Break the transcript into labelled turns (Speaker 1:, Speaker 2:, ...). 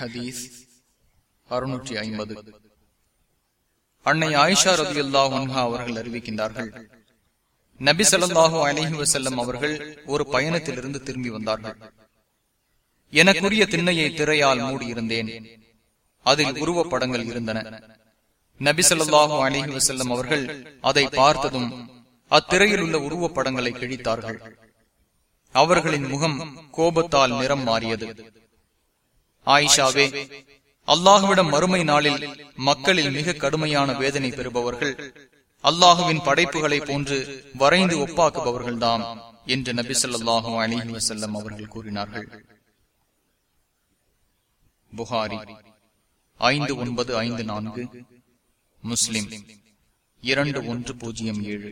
Speaker 1: ஹதீஸ் அறுநூற்றி ஐம்பது. அன்னை ஆயிஷா ரதி அல்லாஹா அவர்கள் அறிவிக்கின்றார்கள். நபி ஸல்லல்லாஹு அலஹி வசல்லம் அவர்கள் ஒரு பயணத்திலிருந்து திரும்பி வந்தார்கள். எனக்குரிய திண்ணையை திரையால் மூடியிருந்தேன். அதில் உருவப்படங்கள் இருந்தன. நபி ஸல்லல்லாஹு அலஹி வசல்லம் அவர்கள் அதை பார்த்ததும் அத்திரையில் உள்ள உருவப்படங்களை கிழித்தார்கள். அவர்களின் முகம் கோபத்தால் நிறம் மாறியது. ஆயிஷாவே அல்லாஹுவிடம் மறுமை நாளில் மக்களில் மிக கடுமையான வேதனை பெறுபவர்கள் அல்லாஹுவின் படைப்புகளை போன்று வரைந்து ஒப்பாக்குபவர்கள்தாம் என்று நபி சொல்லாஹு அலிஹி வசல்லம் அவர்கள் கூறினார்கள். புகாரி ஐந்து ஒன்பது ஐந்து நான்கு முஸ்லிம் இரண்டு ஒன்று பூஜ்ஜியம் ஏழு.